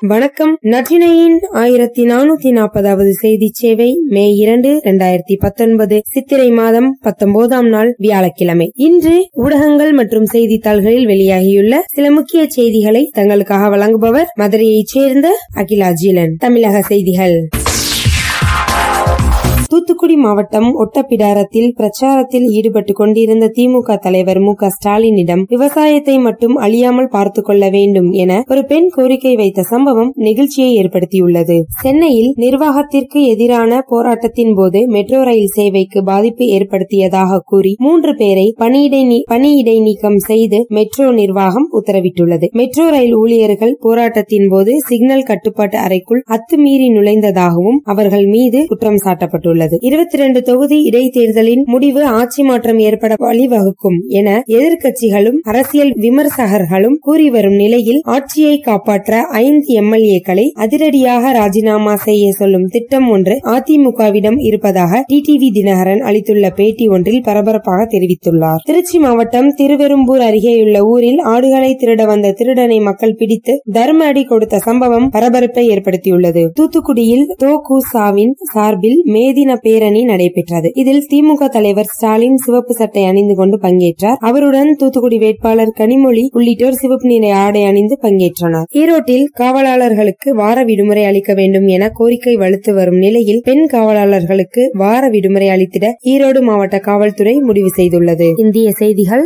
வணக்கம். நற்றினையின் ஆயிரத்தி நானூத்தி நாற்பதாவது செய்தி சேவை மே இரண்டு இரண்டாயிரத்தி பத்தொன்பது சித்திரை மாதம் பத்தொன்பதாம் நாள் வியாழக்கிழமை. இன்று ஊடகங்கள் மற்றும் செய்தித்தாள்களில் வெளியாகியுள்ள சில முக்கிய செய்திகளை தங்களுக்காக வழங்குபவர் மதுரையைச் சேர்ந்த அகிலா ஜீலன். தமிழக செய்திகள். தூத்துக்குடி மாவட்டம் ஒட்டப்பிடாரத்தில் பிரச்சாரத்தில் ஈடுபட்டு கொண்டிருந்த திமுக தலைவர் மு ஸ்டாலினிடம் விவசாயத்தை மட்டும் அழியாமல் பார்த்துக் கொள்ள வேண்டும் என ஒரு பெண் கோரிக்கை வைத்த சம்பவம் நெகிழ்ச்சியை ஏற்படுத்தியுள்ளது. சென்னையில் நிர்வாகத்திற்கு எதிரான போராட்டத்தின் போது மெட்ரோ ரயில் சேவைக்கு பாதிப்பு ஏற்படுத்தியதாக கூறி மூன்று பேரை பணியிடை பணியிடை நீக்கம் செய்து மெட்ரோ நிர்வாகம் உத்தரவிட்டுள்ளது. மெட்ரோ ரயில் ஊழியர்கள் போராட்டத்தின் போது சிக்னல் கட்டுப்பாட்டு அறைக்குள் அத்துமீறி நுழைந்ததாகவும் அவர்கள் மீது குற்றம் சாட்டப்பட்டுள்ளது. உள்ளது இருபத்தி ரெண்டு தொகுதி இடைத்தேர்தலின் முடிவு ஆட்சி மாற்றம் ஏற்பட வழிவகுக்கும் என எதிர்க்கட்சிகளும் அரசியல் விமர்சகர்களும் கூறி வரும் நிலையில் ஆட்சியை காப்பாற்ற ஐந்து எம்எல்ஏக்களை அதிரடியாக ராஜினாமா செய்ய சொல்லும் திட்டம் ஒன்று அதிமுகவிடம் இருப்பதாக டிடிவி தினகரன் அளித்துள்ள பேட்டி ஒன்றில் பரபரப்பாக தெரிவித்துள்ளார். திருச்சி மாவட்டம் திருவெரும்பூர் அருகேயுள்ள ஊரில் ஆடுகளை திருட வந்த திருடனை மக்கள் பிடித்து தர்ம அடி கொடுத்த சம்பவம் பரபரப்பை ஏற்படுத்தியுள்ளது. தூத்துக்குடியில் தோகுசாவின் சார்பில் மேதின பேரணி நடைபெற்றது. இதில் திமுக தலைவர் ஸ்டாலின் சிவப்பு சட்டை அணிந்து கொண்டு பங்கேற்றார். அவருடன் தூத்துக்குடி வேட்பாளர் கனிமொழி உள்ளிட்டோர் சிவப்பு நிற ஆடை அணிந்து பங்கேற்றனர். ஈரோட்டில் காவலாளர்களுக்கு வார விடுமுறை அளிக்க வேண்டும் என கோரிக்கை வலுத்து வரும் நிலையில் பெண் காவலாளர்களுக்கு வார விடுமுறை அளித்திட ஈரோடு மாவட்ட காவல்துறை முடிவு செய்துள்ளது. இந்திய செய்திகள்.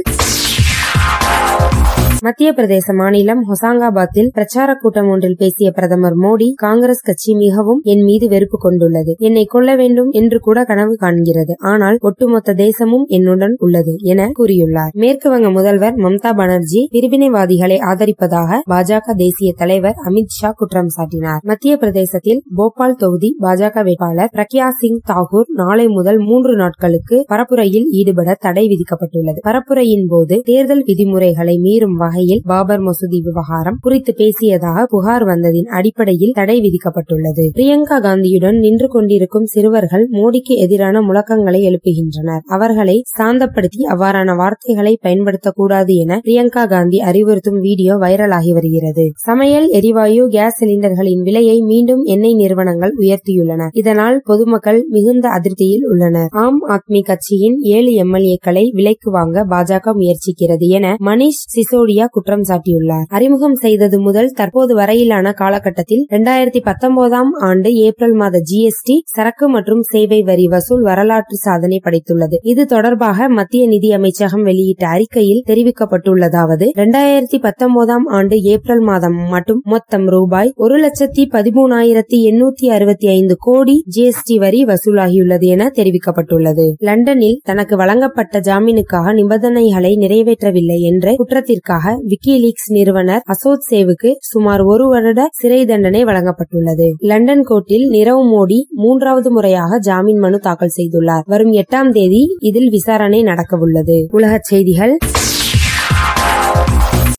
மத்திய பிரதேச மாநிலம் ஹொசாங்காபாத்தில் பிரச்சார கூட்டம் ஒன்றில் பேசிய பிரதமர் மோடி காங்கிரஸ் கட்சி மிகவும் என் மீது வெறுப்பு கொண்டுள்ளது. என்னை கொல்ல வேண்டும் என்று கூட கனவு காண்கிறது. ஆனால் ஒட்டுமொத்த தேசமும் என்னுடன் உள்ளது என கூறியுள்ளார். மேற்குவங்க முதல்வர் மம்தா பானர்ஜி பிரிவினைவாதிகளை ஆதரிப்பதாக பாஜக தேசிய தலைவர் அமித் ஷா குற்றம் சாட்டினார். மத்திய பிரதேசத்தில் போபால் தொகுதி பாஜக வேட்பாளர் பிரக்யா சிங் தாகூர் நாளை முதல் மூன்று நாட்களுக்கு பரப்புரையில் ஈடுபட தடை விதிக்கப்பட்டுள்ளது. பரப்புரையின் போது தேர்தல் விதிமுறைகளை மீறும் வகையில் பாபர் மசூதி விவகாரம் குறித்து பேசியதாக புகார் வந்ததின் அடிப்படையில் தடை விதிக்கப்பட்டுள்ளது. பிரியங்கா காந்தியுடன் நின்று கொண்டிருக்கும் சிறுவர்கள் மோடிக்கு எதிரான முழக்கங்களை எழுப்புகின்றனர். அவர்களை சாந்தப்படுத்தி அவ்வாறான வார்த்தைகளை பயன்படுத்தக்கூடாது என பிரியங்கா காந்தி அறிவுறுத்தும் வீடியோ வைரலாகி வருகிறது. சமையல் எரிவாயு கேஸ் சிலிண்டர்களின் விலையை மீண்டும் எண்ணெய் நிறுவனங்கள் உயர்த்தியுள்ளன. இதனால் பொதுமக்கள் மிகுந்த அதிருப்தியில் உள்ளனர். ஆம் ஆத்மி கட்சியின் ஏழு எம்எல்ஏக்களை விலைக்கு வாங்க பாஜக முயற்சிக்கிறது என மணிஷ் சிசோடியா இந்தியா குற்றம் சாட்டியுள்ளார். அறிமுகம் செய்தது முதல் தற்போது வரையிலான காலகட்டத்தில் இரண்டாயிரத்தி பத்தொன்பதாம் ஆண்டு ஏப்ரல் மாத ஜிஎஸ்டி சரக்கு மற்றும் சேவை வரி வசூல் வரலாற்று சாதனை படைத்துள்ளது. இது தொடர்பாக மத்திய நிதி அமைச்சகம் வெளியிட்ட அறிக்கையில் தெரிவிக்கப்பட்டுள்ளதாவது இரண்டாயிரத்தி பத்தொன்பதாம் ஆண்டு ஏப்ரல் மாதம் மட்டும் மொத்தம் ரூபாய் ஒரு லட்சத்தி பதிமூணாயிரத்தி எண்ணூத்தி அறுபத்தி ஐந்து கோடி ஜிஎஸ்டி வரி வசூலாகியுள்ளது என தெரிவிக்கப்பட்டுள்ளது. லண்டனில் தனக்கு வழங்கப்பட்ட ஜாமீனுக்காக நிபந்தனைகளை நிறைவேற்றவில்லை என்ற குற்றத்திற்காக விக்கிலீக்ஸ் நிறுவனர் அசோத் சேவுக்கு சுமார் ஒரு வருட சிறை தண்டனை வழங்கப்பட்டுள்ளது. லண்டன் கோர்ட்டில் நிரவ் மோடி மூன்றாவது முறையாக ஜாமீன் மனு தாக்கல் செய்துள்ளார். வரும் எட்டாம் தேதி இதில் விசாரணை நடக்கவுள்ளது. உலகச் செய்திகள்.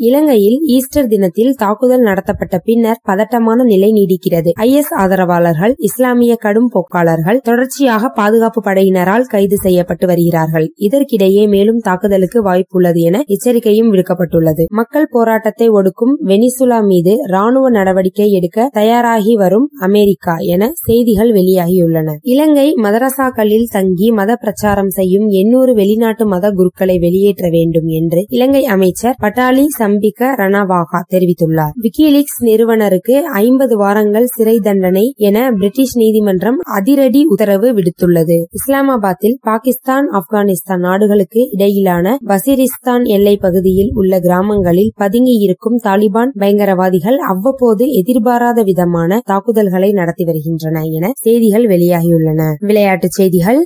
இலங்கையில் ஈஸ்டர் தினத்தில் தாக்குதல் நடத்தப்பட்ட பின்னர் பதட்டமான நிலை நீடிக்கிறது. ஐ ஆதரவாளர்கள் இஸ்லாமிய கடும் போக்காளர்கள் தொடர்ச்சியாக பாதுகாப்பு படையினரால் கைது செய்யப்பட்டு வருகிறார்கள். இதற்கிடையே மேலும் தாக்குதலுக்கு வாய்ப்புள்ளது என எச்சரிக்கையும் விடுக்கப்பட்டுள்ளது. மக்கள் போராட்டத்தை ஒடுக்கும் வெனிசுலா மீது ராணுவ நடவடிக்கை எடுக்க தயாராகி வரும் அமெரிக்கா என செய்திகள் வெளியாகியுள்ளன. இலங்கை மதரசாக்களில் தங்கி மத பிரச்சாரம் செய்யும் எண்ணூறு வெளிநாட்டு மத குருக்களை வெளியேற்ற வேண்டும் என்று இலங்கை அமைச்சர் பட்டாளி சம்பிக்க ரணவாகா தெரிவித்துள்ளார். விக்கிலீக்ஸ் நிறுவனருக்கு ஐம்பது வாரங்கள் சிறை தண்டனை என பிரிட்டிஷ் நீதிமன்றம் அதிரடி உத்தரவு விடுத்துள்ளது. இஸ்லாமாபாத்தில் பாகிஸ்தான் ஆப்கானிஸ்தான் நாடுகளுக்கு இடையிலான வசிரிஸ்தான் எல்லை பகுதியில் உள்ள கிராமங்களில் பதுங்கியிருக்கும் தாலிபான் பயங்கரவாதிகள் அவ்வப்போது எதிர்பாராத விதமான தாக்குதல்களை நடத்தி வருகின்றன என செய்திகள் வெளியாகியுள்ளன. விளையாட்டுச் செய்திகள்.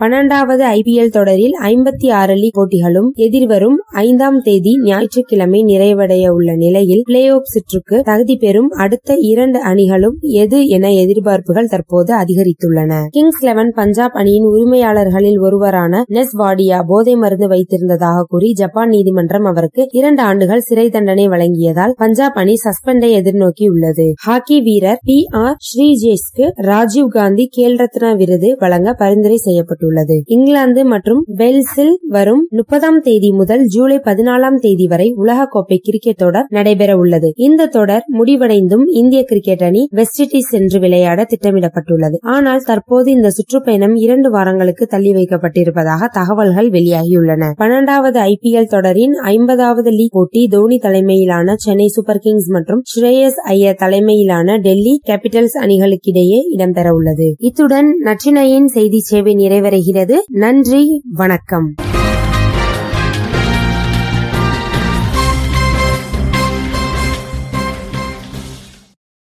பன்னெண்டாவது ஐபிஎல் தொடரில் ஐம்பத்தி ஆறு லீக் போட்டிகளும் எதிர்வரும் ஐந்தாம் தேதி ஞாயிற்றுக்கிழமை நிறைவடைய உள்ள நிலையில் பிளே ஆஃப் சுற்றுக்கு தகுதி பெறும் அடுத்த இரண்டு அணிகளும் எது என எதிர்பார்ப்புகள் தற்போது அதிகரித்துள்ளன. கிங்ஸ் லெவன் பஞ்சாப் அணியின் உரிமையாளர்களில் ஒருவரான நெஸ் வாடியா போதை மருந்து வைத்திருந்ததாக கூறி ஜப்பான் நீதிமன்றம் அவருக்கு இரண்டு ஆண்டுகள் சிறை தண்டனை வழங்கியதால் பஞ்சாப் அணி சஸ்பெண்டை எதிர்நோக்கியுள்ளது. ஹாக்கி வீரர் பி ஆர் ஸ்ரீஜேஷ்க்கு ராஜீவ்காந்தி கேல் ரத்னா விருது வழங்க பரிந்துரை செய்யப்பட்டுள்ளது. அறிவிக்கப்பட்டுள்ளது இங்கிலாந்து மற்றும் வெல்ஸில் வரும் முப்பதாம் தேதி முதல் ஜூலை பதினாலாம் தேதி வரை உலகக்கோப்பை கிரிக்கெட் தொடர் நடைபெற உள்ளது. இந்த தொடர் முடிவடைந்தும் இந்திய கிரிக்கெட் அணி வெஸ்ட் இண்டீஸ் சென்று விளையாட திட்டமிடப்பட்டுள்ளது. ஆனால் தற்போது இந்த சுற்றுப்பயணம் இரண்டு வாரங்களுக்கு தள்ளி வைக்கப்பட்டிருப்பதாக தகவல்கள் வெளியாகியுள்ளன. பன்னெண்டாவது ஐ பி எல் தொடரின் ஐம்பதாவது லீக் போட்டி தோனி தலைமையிலான சென்னை சூப்பர் கிங்ஸ் மற்றும் ஸ்ரேயஸ் ஐயர் தலைமையிலான டெல்லி கேபிட்டல்ஸ் அணிகளுக்கிடையே இடம்பெற உள்ளது. இத்துடன் நற்றினையின் செய்தி சேவை நிறைவடைகிறது நன்றி வணக்கம்.